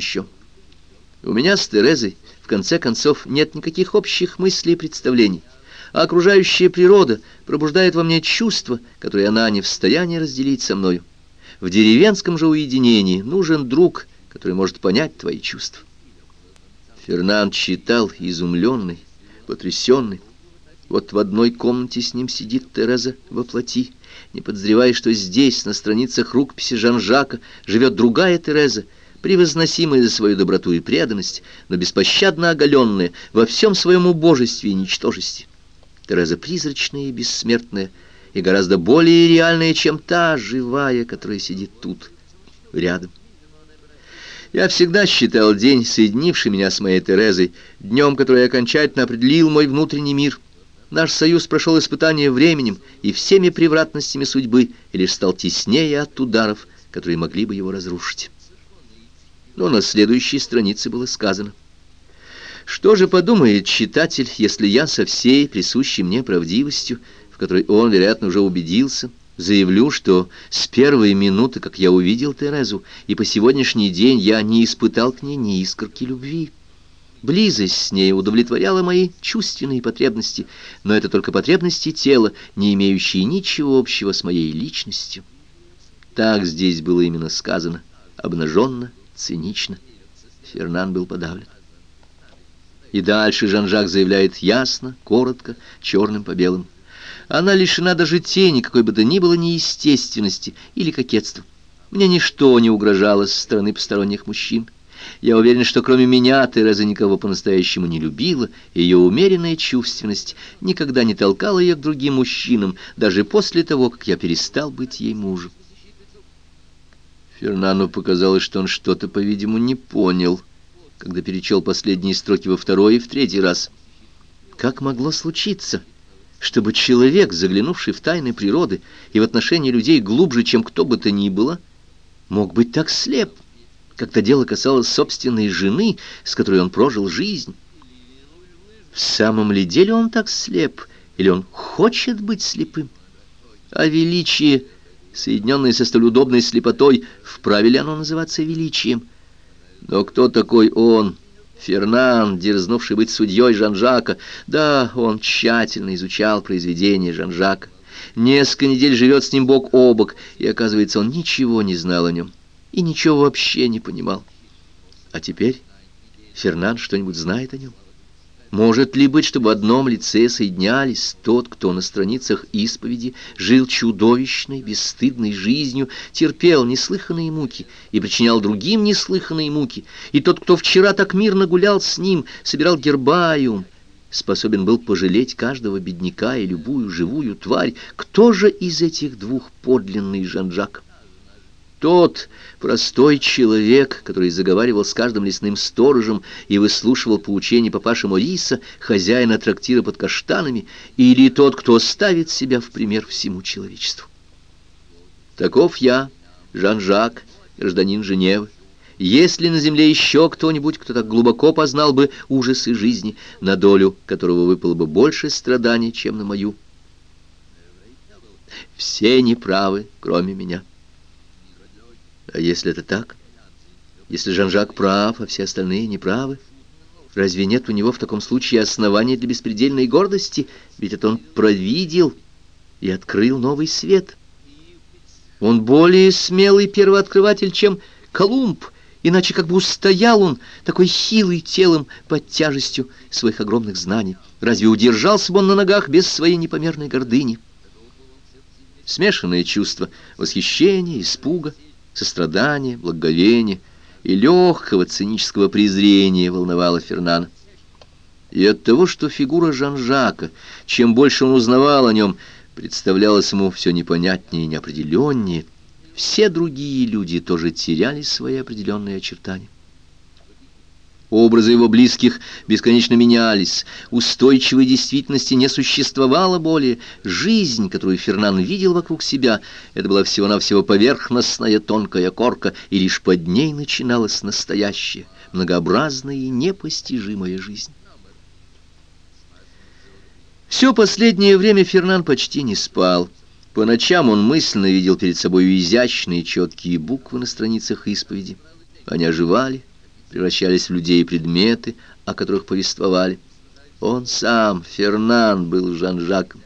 смущен. У меня с Терезой, в конце концов, нет никаких общих мыслей и представлений, а окружающая природа пробуждает во мне чувства, которые она не в состоянии разделить со мною. В деревенском же уединении нужен друг, который может понять твои чувства. Фернанд читал, изумленный, потрясенный. Вот в одной комнате с ним сидит Тереза во плоти, не подозревая, что здесь, на страницах рукописи Жан-Жака, живет другая Тереза, превозносимая за свою доброту и преданность, но беспощадно оголенная во всем своем убожестве и ничтожести. Тереза призрачная и бессмертная, и гораздо более реальная, чем та живая, которая сидит тут, рядом. Я всегда считал день, соединивший меня с моей Терезой, днем, который окончательно определил мой внутренний мир. Наш союз прошел испытание временем и всеми превратностями судьбы, и лишь стал теснее от ударов, которые могли бы его разрушить. Но на следующей странице было сказано. Что же подумает читатель, если я со всей присущей мне правдивостью, в которой он, вероятно, уже убедился, Заявлю, что с первой минуты, как я увидел Терезу, и по сегодняшний день я не испытал к ней ни искорки любви. Близость с ней удовлетворяла мои чувственные потребности, но это только потребности тела, не имеющие ничего общего с моей личностью. Так здесь было именно сказано, обнаженно, цинично. Фернан был подавлен. И дальше Жан-Жак заявляет ясно, коротко, черным по белому. Она лишена даже тени, какой бы то ни было неестественности или кокетства. Мне ничто не угрожало со стороны посторонних мужчин. Я уверен, что кроме меня Тереза никого по-настоящему не любила, и ее умеренная чувственность никогда не толкала ее к другим мужчинам, даже после того, как я перестал быть ей мужем. Фернану показалось, что он что-то, по-видимому, не понял, когда перечел последние строки во второй и в третий раз. Как могло случиться? — чтобы человек, заглянувший в тайны природы и в отношении людей глубже, чем кто бы то ни было, мог быть так слеп, как-то дело касалось собственной жены, с которой он прожил жизнь. В самом ли деле он так слеп, или он хочет быть слепым? А величие, соединенное со столь удобной слепотой, вправе ли оно называться величием? Но кто такой он, Фернан, дерзнувший быть судьей Жан-Жака, да, он тщательно изучал произведения Жан-Жака. Несколько недель живет с ним бок о бок, и, оказывается, он ничего не знал о нем и ничего вообще не понимал. А теперь Фернан что-нибудь знает о нем? Может ли быть, чтобы в одном лице соединялись тот, кто на страницах исповеди жил чудовищной, бесстыдной жизнью, терпел неслыханные муки и причинял другим неслыханные муки, и тот, кто вчера так мирно гулял с ним, собирал гербариум, способен был пожалеть каждого бедняка и любую живую тварь, кто же из этих двух подлинный Жан-Жак? Тот простой человек, который заговаривал с каждым лесным сторожем и выслушивал поучения папаши Мориса, хозяина трактира под каштанами, или тот, кто ставит себя в пример всему человечеству. Таков я, Жан-Жак, гражданин Женевы. Есть ли на земле еще кто-нибудь, кто так глубоко познал бы ужасы жизни, на долю которого выпало бы больше страданий, чем на мою? Все неправы, кроме меня. А если это так? Если Жан-Жак прав, а все остальные неправы? Разве нет у него в таком случае оснований для беспредельной гордости? Ведь это он провидел и открыл новый свет. Он более смелый первооткрыватель, чем Колумб, иначе как бы устоял он, такой хилый телом под тяжестью своих огромных знаний. Разве удержался бы он на ногах без своей непомерной гордыни? Смешанные чувства восхищения, испуга — сострадания, благоговения и легкого цинического презрения волновало Фернана. И от того, что фигура Жан-Жака, чем больше он узнавал о нем, представлялась ему все непонятнее и неопределеннее, все другие люди тоже теряли свои определенные очертания. Образы его близких бесконечно менялись, устойчивой действительности не существовало более. Жизнь, которую Фернан видел вокруг себя, это была всего-навсего поверхностная тонкая корка, и лишь под ней начиналась настоящая, многообразная и непостижимая жизнь. Все последнее время Фернан почти не спал. По ночам он мысленно видел перед собой изящные четкие буквы на страницах исповеди. Они оживали, превращались в людей и предметы, о которых повествовали. Он сам, Фернан, был Жан-Жаком.